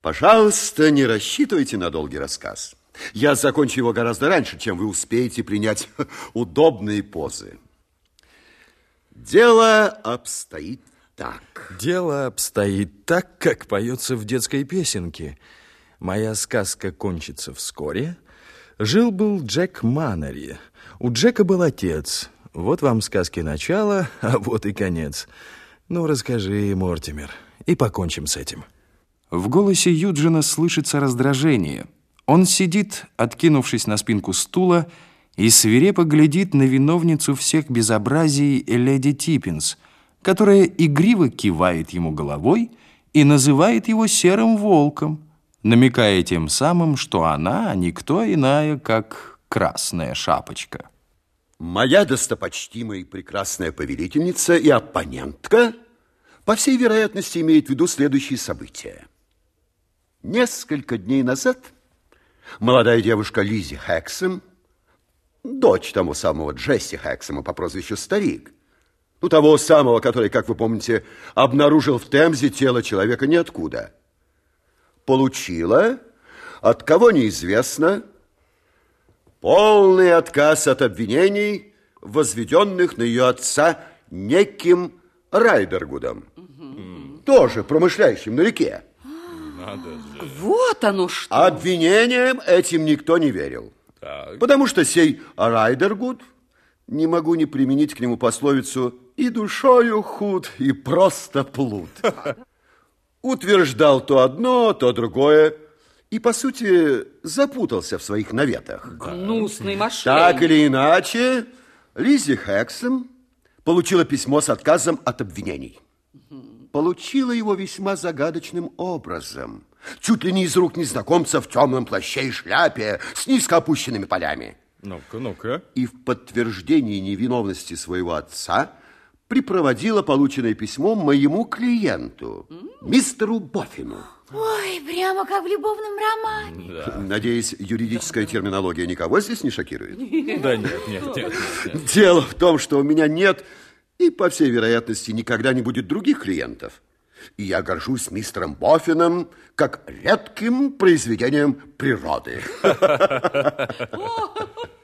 Пожалуйста, не рассчитывайте на долгий рассказ. Я закончу его гораздо раньше, чем вы успеете принять удобные позы. Дело обстоит так. Дело обстоит так, как поется в детской песенке. Моя сказка кончится вскоре. Жил-был Джек Маннери. У Джека был отец. Вот вам сказки начала, а вот и конец. Ну, расскажи, Мортимер, и покончим с этим. В голосе Юджина слышится раздражение. Он сидит, откинувшись на спинку стула, и свирепо глядит на виновницу всех безобразий леди Типпинс, которая игриво кивает ему головой и называет его серым волком, намекая тем самым, что она никто иная, как красная шапочка. Моя достопочтимая и прекрасная повелительница и оппонентка, по всей вероятности, имеет в виду следующие события. Несколько дней назад молодая девушка Лизи Хэксом, дочь того самого Джесси Хэксома по прозвищу Старик, ну, того самого, который, как вы помните, обнаружил в Темзе тело человека ниоткуда, получила, от кого неизвестно, полный отказ от обвинений, возведенных на ее отца неким Райдергудом, угу. тоже промышляющим на реке. Надо же. Вот оно что. Обвинением этим никто не верил. Так. Потому что сей Райдергуд, не могу не применить к нему пословицу, и душою худ, и просто плут. Утверждал то одно, то другое, и, по сути, запутался в своих наветах. Гнусный мошенник. Так или иначе, Лизи Хэксом получила письмо с отказом от обвинений получила его весьма загадочным образом. Чуть ли не из рук незнакомца в темном плаще и шляпе с низко опущенными полями. Ну-ка, ну-ка. И в подтверждении невиновности своего отца припроводила полученное письмо моему клиенту, мистеру Боффину. Ой, прямо как в любовном романе. Да. Надеюсь, юридическая терминология никого здесь не шокирует? Да нет, нет, нет. нет. Дело в том, что у меня нет и, по всей вероятности, никогда не будет других клиентов. И я горжусь мистером Боффином как редким произведением природы.